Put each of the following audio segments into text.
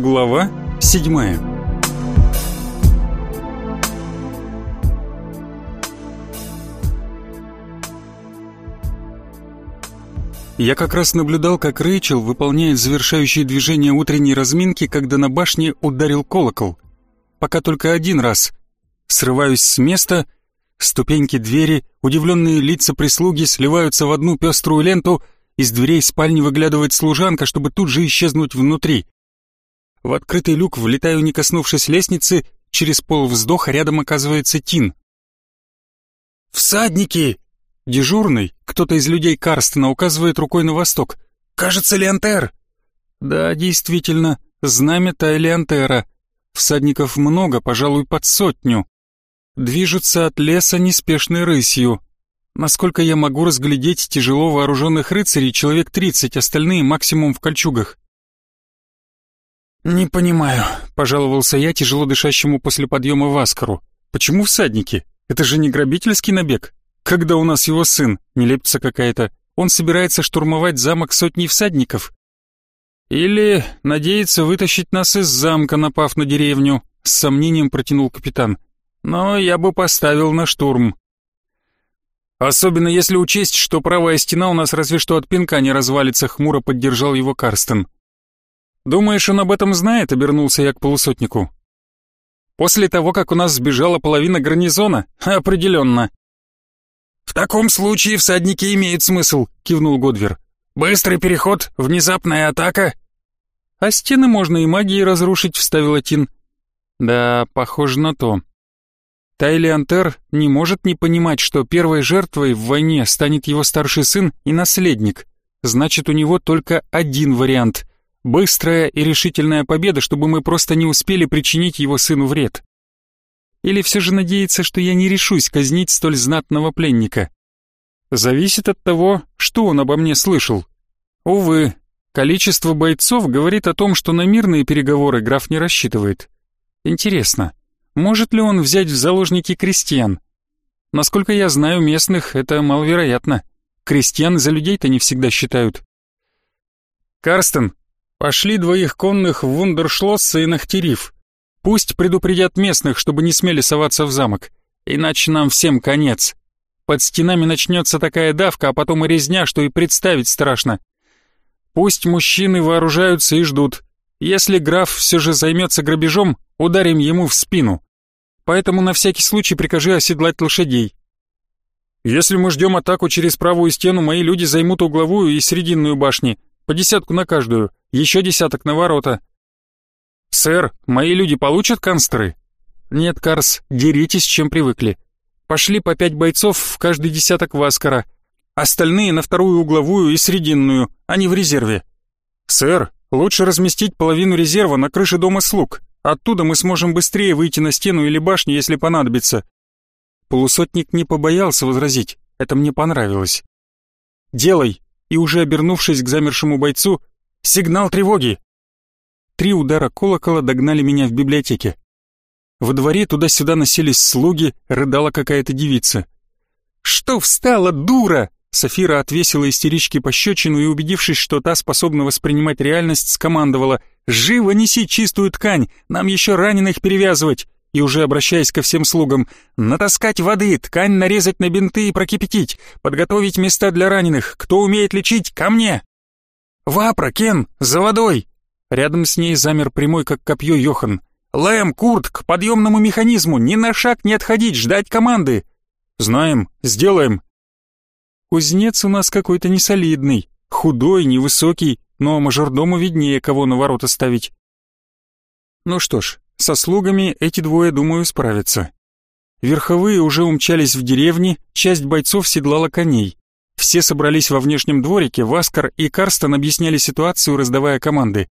Глава седьмая Я как раз наблюдал, как Рэйчел выполняет завершающие движения утренней разминки, когда на башне ударил колокол. Пока только один раз. Срываюсь с места, ступеньки двери, удивленные лица прислуги сливаются в одну пеструю ленту, из дверей спальни выглядывает служанка, чтобы тут же исчезнуть внутри. В открытый люк влетаю, не коснувшись лестницы, через полвздоха рядом оказывается Тин. «Всадники!» Дежурный, кто-то из людей Карстена, указывает рукой на восток. «Кажется, Леонтер!» Да, действительно, знамя Тайлиантера. Всадников много, пожалуй, под сотню. Движутся от леса неспешной рысью. Насколько я могу разглядеть тяжело вооруженных рыцарей, человек тридцать, остальные максимум в кольчугах. «Не понимаю», — пожаловался я тяжело дышащему после подъема Васкару. «Почему всадники? Это же не грабительский набег. Когда у нас его сын? Нелепица какая-то. Он собирается штурмовать замок сотни всадников. Или надеется вытащить нас из замка, напав на деревню», — с сомнением протянул капитан. «Но я бы поставил на штурм». «Особенно если учесть, что правая стена у нас разве что от пинка не развалится», — хмуро поддержал его Карстен. «Думаешь, он об этом знает?» — обернулся я к полусотнику. «После того, как у нас сбежала половина гарнизона? Определенно». «В таком случае всадники имеют смысл», — кивнул Годвер. «Быстрый переход, внезапная атака». «А стены можно и магией разрушить», — вставила Тин. «Да, похоже на то». Тайли Антер не может не понимать, что первой жертвой в войне станет его старший сын и наследник. Значит, у него только один вариант Быстрая и решительная победа, чтобы мы просто не успели причинить его сыну вред. Или все же надеется, что я не решусь казнить столь знатного пленника? Зависит от того, что он обо мне слышал. Увы, количество бойцов говорит о том, что на мирные переговоры граф не рассчитывает. Интересно, может ли он взять в заложники крестьян? Насколько я знаю местных, это маловероятно. Крестьян за людей-то не всегда считают. «Карстен, Пошли двоих конных в Вундершлоссе и Нахтериф. Пусть предупредят местных, чтобы не смели соваться в замок. Иначе нам всем конец. Под стенами начнется такая давка, а потом и резня, что и представить страшно. Пусть мужчины вооружаются и ждут. Если граф все же займется грабежом, ударим ему в спину. Поэтому на всякий случай прикажи оседлать лошадей. Если мы ждем атаку через правую стену, мои люди займут угловую и срединную башни, по десятку на каждую еще десяток на ворота. «Сэр, мои люди получат канстры?» «Нет, Карс, деритесь, чем привыкли. Пошли по пять бойцов в каждый десяток Васкара. Остальные на вторую угловую и срединную, они в резерве». «Сэр, лучше разместить половину резерва на крыше дома слуг. Оттуда мы сможем быстрее выйти на стену или башню, если понадобится». Полусотник не побоялся возразить, это мне понравилось. «Делай!» И уже обернувшись к замершему бойцу, Сигнал тревоги!» Три удара колокола догнали меня в библиотеке. Во дворе туда-сюда носились слуги, рыдала какая-то девица. «Что встала, дура?» Софира отвесила истеричке пощечину и, убедившись, что та способна воспринимать реальность, скомандовала «Живо неси чистую ткань, нам еще раненых перевязывать!» И уже обращаясь ко всем слугам «Натаскать воды, ткань нарезать на бинты и прокипятить, подготовить места для раненых, кто умеет лечить, ко мне!» «Вапра, Кен, за водой!» Рядом с ней замер прямой, как копье, Йохан. «Лэм, Курт, к подъемному механизму, ни на шаг не отходить, ждать команды!» «Знаем, сделаем!» Кузнец у нас какой-то несолидный, худой, невысокий, но мажордому виднее, кого на ворота ставить. Ну что ж, со слугами эти двое, думаю, справятся. Верховые уже умчались в деревне, часть бойцов седлала коней. Все собрались во внешнем дворике, Васкар и Карстен объясняли ситуацию, раздавая команды.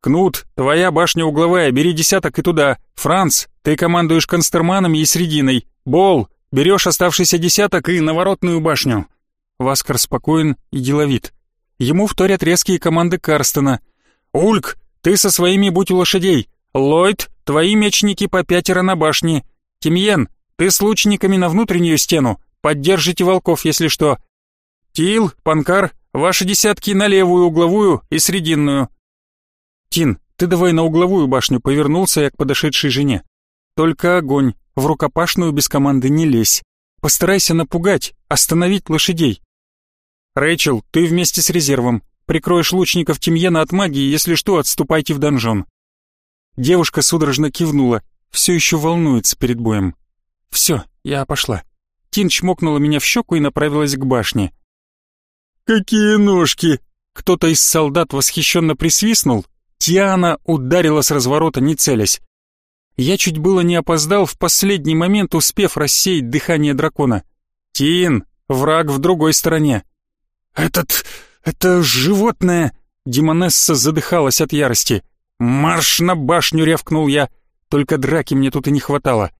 «Кнут, твоя башня угловая, бери десяток и туда. Франц, ты командуешь констерманами и срединой. Бол, берешь оставшийся десяток и наворотную башню». Васкар спокоен и деловит. Ему вторят резкие команды Карстена. «Ульк, ты со своими будь у лошадей. Ллойд, твои мечники по пятеро на башне. Тимьен, ты с лучниками на внутреннюю стену. Поддержите волков, если что. Тил, Панкар, ваши десятки на левую угловую и срединную. Тин, Ты давай на угловую башню повернулся я к подошедшей жене. Только огонь, в рукопашную без команды не лезь. Постарайся напугать, остановить лошадей. Рэйчел, ты вместе с резервом. Прикроешь лучников Тимьена от магии, если что, отступайте в донжон. Девушка судорожно кивнула, все еще волнуется перед боем. Все, я пошла. Тин чмокнула меня в щеку и направилась к башне. «Какие ножки!» Кто-то из солдат восхищенно присвистнул. Тиана ударила с разворота, не целясь. Я чуть было не опоздал в последний момент, успев рассеять дыхание дракона. «Тин, враг в другой стороне». «Этот... это животное...» Демонесса задыхалась от ярости. «Марш на башню!» — рявкнул я. Только драки мне тут и не хватало.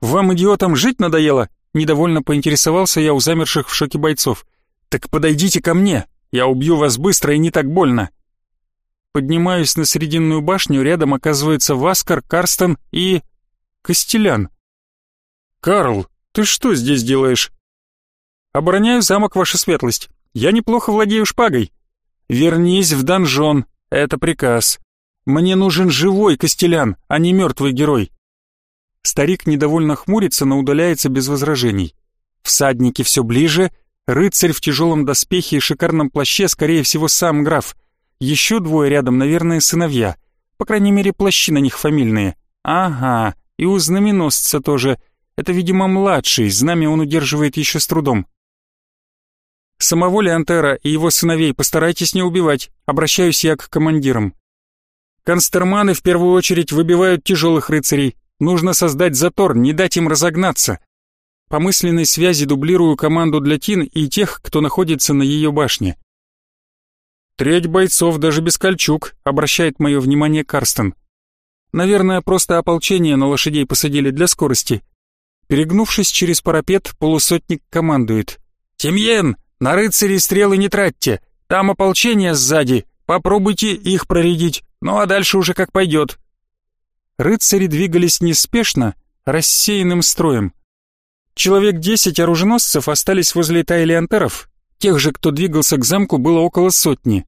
«Вам, идиотам, жить надоело?» Недовольно поинтересовался я у замерших в шоке бойцов. «Так подойдите ко мне, я убью вас быстро и не так больно». Поднимаюсь на срединную башню, рядом оказывается Васкар, Карстен и... Костелян. «Карл, ты что здесь делаешь?» «Обороняю замок, ваша светлость. Я неплохо владею шпагой». «Вернись в донжон, это приказ. Мне нужен живой Костелян, а не мертвый герой». Старик недовольно хмурится, но удаляется без возражений. Всадники все ближе, рыцарь в тяжелом доспехе и шикарном плаще, скорее всего, сам граф. Еще двое рядом, наверное, сыновья. По крайней мере, плащи на них фамильные. Ага, и у знаменосца тоже. Это, видимо, младший, знамя он удерживает еще с трудом. Самого Леонтера и его сыновей постарайтесь не убивать, обращаюсь я к командирам. Констерманы в первую очередь выбивают тяжелых рыцарей, Нужно создать затор, не дать им разогнаться. По мысленной связи дублирую команду для Тин и тех, кто находится на ее башне. Треть бойцов даже без кольчуг, обращает мое внимание Карстен. Наверное, просто ополчение на лошадей посадили для скорости. Перегнувшись через парапет, полусотник командует. «Тимьен, на рыцарей стрелы не тратьте, там ополчение сзади, попробуйте их проредить, ну а дальше уже как пойдет, Рыцари двигались неспешно, рассеянным строем. Человек десять оруженосцев остались возле тайлиантеров, тех же, кто двигался к замку, было около сотни.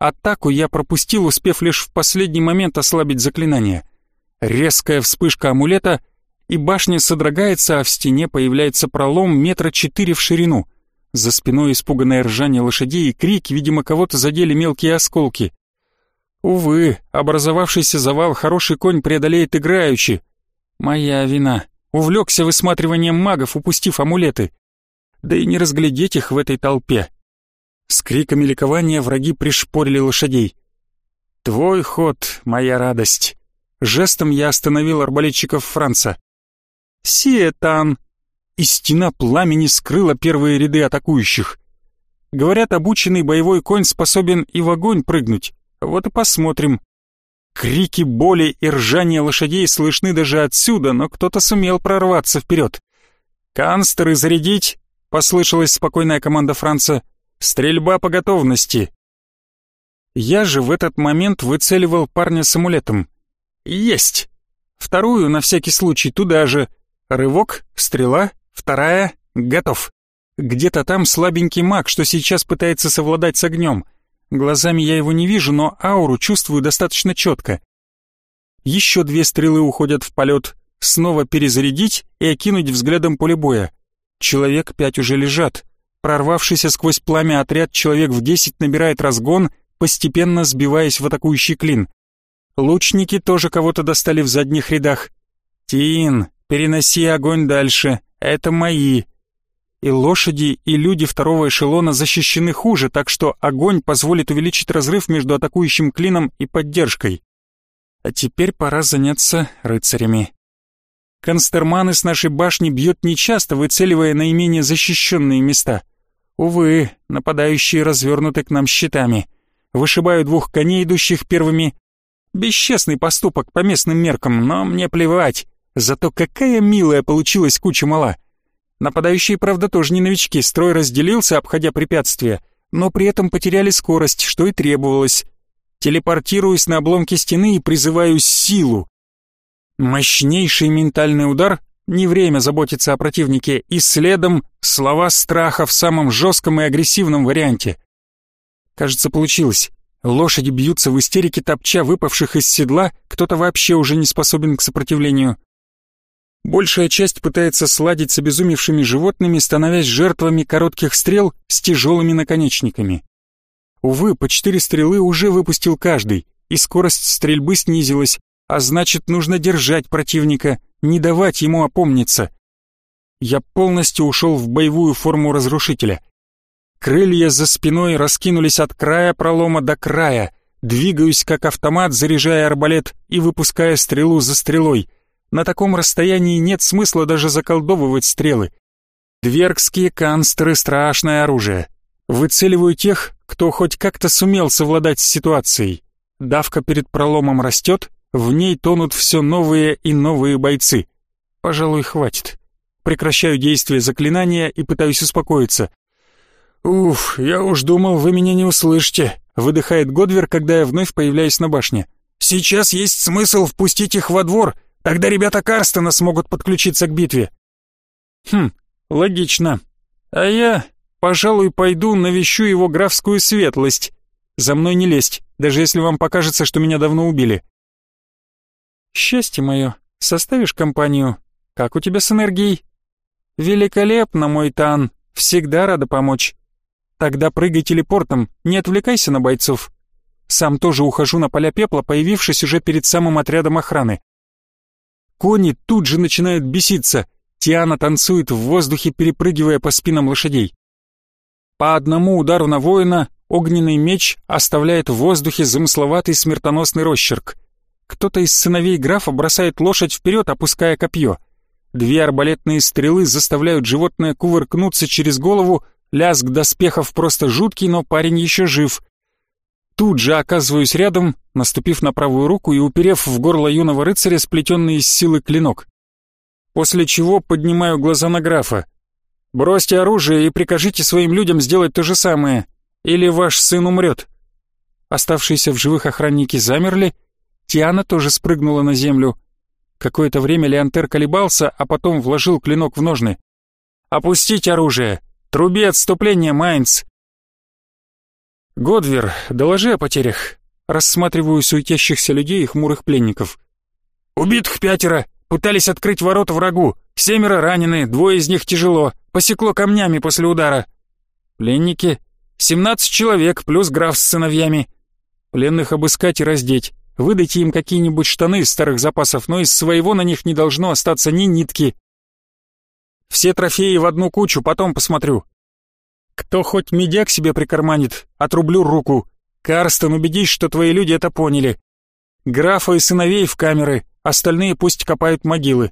Атаку я пропустил, успев лишь в последний момент ослабить заклинание. Резкая вспышка амулета, и башня содрогается, а в стене появляется пролом метра четыре в ширину. За спиной испуганное ржание лошадей и крик, видимо, кого-то задели мелкие осколки. Увы, образовавшийся завал хороший конь преодолеет играючи. Моя вина. Увлекся высматриванием магов, упустив амулеты. Да и не разглядеть их в этой толпе. С криками ликования враги пришпорили лошадей. «Твой ход, моя радость!» Жестом я остановил арбалетчиков Франца. «Сиетан!» И стена пламени скрыла первые ряды атакующих. Говорят, обученный боевой конь способен и в огонь прыгнуть. Вот и посмотрим. Крики боли и ржание лошадей слышны даже отсюда, но кто-то сумел прорваться вперед. «Канстеры зарядить!» — послышалась спокойная команда Франца. «Стрельба по готовности!» Я же в этот момент выцеливал парня с амулетом. «Есть!» Вторую, на всякий случай, туда же. Рывок, стрела, вторая, готов. Где-то там слабенький маг, что сейчас пытается совладать с огнем — Глазами я его не вижу, но ауру чувствую достаточно четко. Еще две стрелы уходят в полет. Снова перезарядить и окинуть взглядом поле боя. Человек пять уже лежат. Прорвавшийся сквозь пламя отряд человек в десять набирает разгон, постепенно сбиваясь в атакующий клин. Лучники тоже кого-то достали в задних рядах. «Тин, переноси огонь дальше, это мои», и лошади, и люди второго эшелона защищены хуже, так что огонь позволит увеличить разрыв между атакующим клином и поддержкой. А теперь пора заняться рыцарями. Констерманы с нашей башни бьют нечасто, выцеливая наименее защищенные места. Увы, нападающие развернуты к нам щитами. Вышибаю двух коней, идущих первыми. Бесчестный поступок по местным меркам, но мне плевать. Зато какая милая получилась куча мала. Нападающие, правда, тоже не новички, строй разделился, обходя препятствия, но при этом потеряли скорость, что и требовалось. Телепортируюсь на обломки стены и призываю силу. Мощнейший ментальный удар, не время заботиться о противнике, и следом слова страха в самом жестком и агрессивном варианте. Кажется, получилось. Лошади бьются в истерике, топча выпавших из седла, кто-то вообще уже не способен к сопротивлению. Большая часть пытается сладить с обезумевшими животными, становясь жертвами коротких стрел с тяжелыми наконечниками. Увы, по четыре стрелы уже выпустил каждый, и скорость стрельбы снизилась, а значит, нужно держать противника, не давать ему опомниться. Я полностью ушел в боевую форму разрушителя. Крылья за спиной раскинулись от края пролома до края, двигаюсь как автомат, заряжая арбалет и выпуская стрелу за стрелой. На таком расстоянии нет смысла даже заколдовывать стрелы. Двергские канстеры — страшное оружие. Выцеливаю тех, кто хоть как-то сумел совладать с ситуацией. Давка перед проломом растет, в ней тонут все новые и новые бойцы. Пожалуй, хватит. Прекращаю действие заклинания и пытаюсь успокоиться. «Уф, я уж думал, вы меня не услышите», — выдыхает Годвер, когда я вновь появляюсь на башне. «Сейчас есть смысл впустить их во двор, тогда ребята Карстена смогут подключиться к битве». «Хм, логично. А я, пожалуй, пойду навещу его графскую светлость. За мной не лезть, даже если вам покажется, что меня давно убили». «Счастье мое, составишь компанию? Как у тебя с энергией?» «Великолепно, мой Тан, всегда рада помочь. Тогда прыгай телепортом, не отвлекайся на бойцов. Сам тоже ухожу на поля пепла, появившись уже перед самым отрядом охраны. Кони тут же начинают беситься. Тиана танцует в воздухе, перепрыгивая по спинам лошадей. По одному удару на воина огненный меч оставляет в воздухе замысловатый смертоносный росчерк. Кто-то из сыновей графа бросает лошадь вперед, опуская копье. Две арбалетные стрелы заставляют животное кувыркнуться через голову, Лязг доспехов просто жуткий, но парень еще жив. Тут же оказываюсь рядом, наступив на правую руку и уперев в горло юного рыцаря сплетенный из силы клинок. После чего поднимаю глаза на графа. «Бросьте оружие и прикажите своим людям сделать то же самое, или ваш сын умрет». Оставшиеся в живых охранники замерли, Тиана тоже спрыгнула на землю. Какое-то время Леонтер колебался, а потом вложил клинок в ножны. «Опустить оружие! Труби отступления, Майнц!» «Годвер, доложи о потерях». Рассматриваю суетящихся людей и хмурых пленников. «Убитых пятеро. Пытались открыть ворота врагу. Семеро ранены, двое из них тяжело. Посекло камнями после удара. Пленники. Семнадцать человек, плюс граф с сыновьями. Пленных обыскать и раздеть. Выдайте им какие-нибудь штаны из старых запасов, но из своего на них не должно остаться ни нитки. Все трофеи в одну кучу, потом посмотрю. Кто хоть медяк себе прикарманит, отрублю руку. Карстен, убедись, что твои люди это поняли. Графа и сыновей в камеры, остальные пусть копают могилы.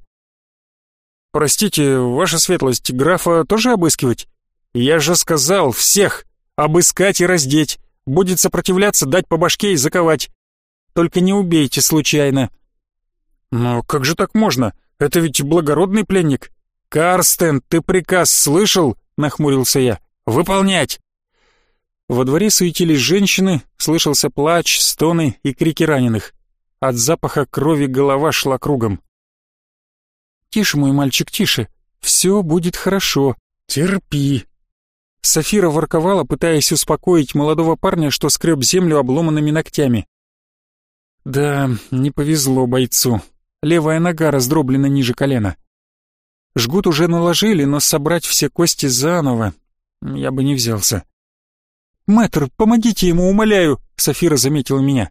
Простите, ваша светлость, графа тоже обыскивать? Я же сказал, всех, обыскать и раздеть. Будет сопротивляться, дать по башке и заковать. Только не убейте случайно. Но как же так можно? Это ведь благородный пленник. «Карстен, ты приказ слышал?» — нахмурился я. «Выполнять!» Во дворе суетились женщины, слышался плач, стоны и крики раненых. От запаха крови голова шла кругом. «Тише, мой мальчик, тише. Все будет хорошо. Терпи». Софира ворковала, пытаясь успокоить молодого парня, что скреб землю обломанными ногтями. Да, не повезло бойцу. Левая нога раздроблена ниже колена. Жгут уже наложили, но собрать все кости заново я бы не взялся. «Мэтр, помогите ему, умоляю!» — Софира заметила меня.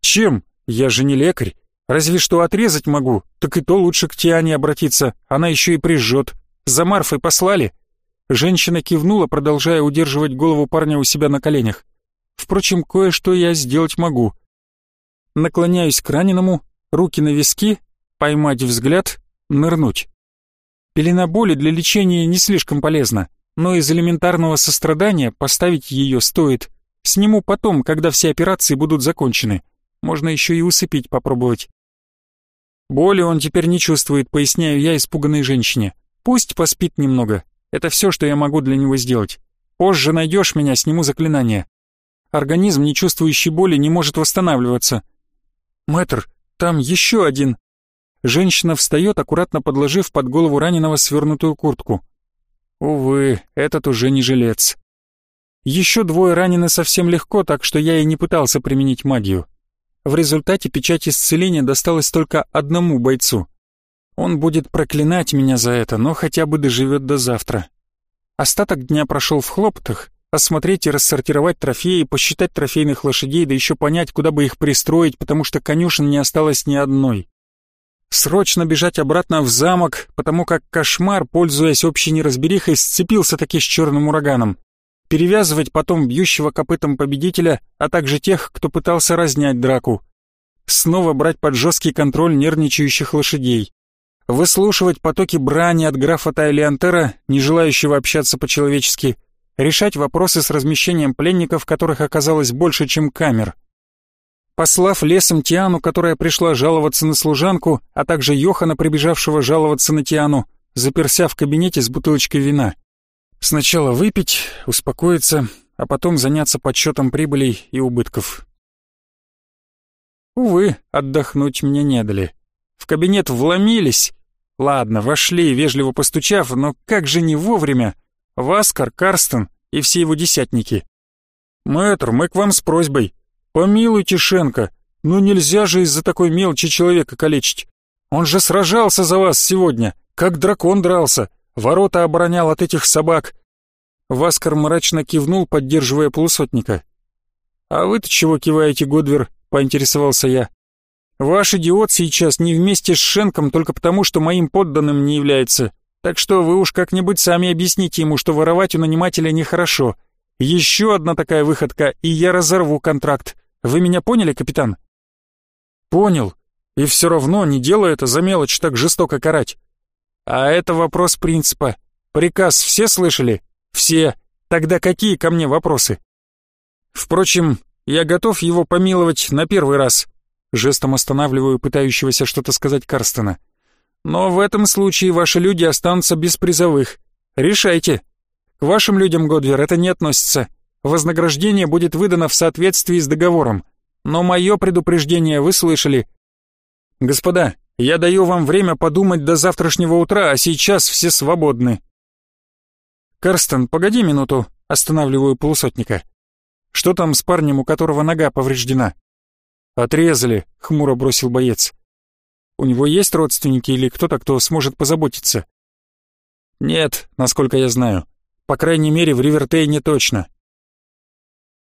«Чем? Я же не лекарь. Разве что отрезать могу, так и то лучше к Тиане обратиться, она еще и прижжет. За Марфой послали?» Женщина кивнула, продолжая удерживать голову парня у себя на коленях. «Впрочем, кое-что я сделать могу». Наклоняюсь к раненому, руки на виски, поймать взгляд, нырнуть. Пелена боли для лечения не слишком полезна, но из элементарного сострадания поставить ее стоит. Сниму потом, когда все операции будут закончены. Можно еще и усыпить попробовать. Боли он теперь не чувствует, поясняю я испуганной женщине. Пусть поспит немного. Это все, что я могу для него сделать. Позже найдешь меня, сниму заклинание. Организм, не чувствующий боли, не может восстанавливаться. Мэтр, там еще один. Женщина встает, аккуратно подложив под голову раненого свернутую куртку. Увы, этот уже не жилец. Еще двое ранены совсем легко, так что я и не пытался применить магию. В результате печать исцеления досталась только одному бойцу. Он будет проклинать меня за это, но хотя бы доживет до завтра. Остаток дня прошел в хлопотах, осмотреть и рассортировать трофеи, посчитать трофейных лошадей, да еще понять, куда бы их пристроить, потому что конюшен не осталось ни одной. Срочно бежать обратно в замок, потому как кошмар, пользуясь общей неразберихой, сцепился таки с черным ураганом. Перевязывать потом бьющего копытом победителя, а также тех, кто пытался разнять драку. Снова брать под жесткий контроль нервничающих лошадей. Выслушивать потоки брани от графа Тайлиантера, не желающего общаться по-человечески, решать вопросы с размещением пленников, которых оказалось больше, чем камер. Послав лесом Тиану, которая пришла жаловаться на служанку, а также Йохана, прибежавшего жаловаться на Тиану, заперся в кабинете с бутылочкой вина. Сначала выпить, успокоиться, а потом заняться подсчетом прибылей и убытков. Увы, отдохнуть мне не дали. В кабинет вломились. Ладно, вошли, вежливо постучав, но как же не вовремя. Васкар, Карстен и все его десятники. «Мэтр, мы к вам с просьбой. Помилуйте Шенка, ну нельзя же из-за такой мелочи человека калечить. Он же сражался за вас сегодня, как дракон дрался, ворота оборонял от этих собак». Васкар мрачно кивнул, поддерживая полусотника. «А вы-то чего киваете, Годвер?» — поинтересовался я. «Ваш идиот сейчас не вместе с Шенком только потому, что моим подданным не является. Так что вы уж как-нибудь сами объясните ему, что воровать у нанимателя нехорошо. Еще одна такая выходка, и я разорву контракт. Вы меня поняли, капитан?» «Понял. И все равно не делай это за мелочь так жестоко карать. А это вопрос принципа. Приказ все слышали? Все. Тогда какие ко мне вопросы? Впрочем, я готов его помиловать на первый раз. Жестом останавливаю пытающегося что-то сказать Карстена. Но в этом случае ваши люди останутся без призовых. Решайте. К вашим людям, Годвер, это не относится. Вознаграждение будет выдано в соответствии с договором. Но мое предупреждение вы слышали. Господа, я даю вам время подумать до завтрашнего утра, а сейчас все свободны. Карстен, погоди минуту, останавливаю полусотника. Что там с парнем, у которого нога повреждена? Отрезали, хмуро бросил боец. У него есть родственники или кто-то, кто сможет позаботиться? Нет, насколько я знаю. По крайней мере, в Ривертейне точно.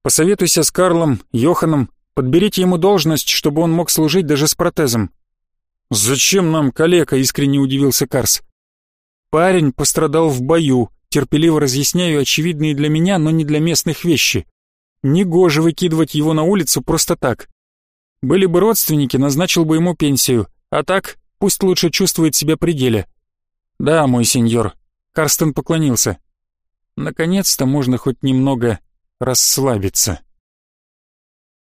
Посоветуйся с Карлом, Йоханом, подберите ему должность, чтобы он мог служить даже с протезом. «Зачем нам калека?» — искренне удивился Карс. «Парень пострадал в бою», терпеливо разъясняю очевидные для меня, но не для местных вещи. Негоже выкидывать его на улицу просто так. Были бы родственники, назначил бы ему пенсию, а так пусть лучше чувствует себя при деле. Да, мой сеньор. Карстен поклонился. Наконец-то можно хоть немного расслабиться.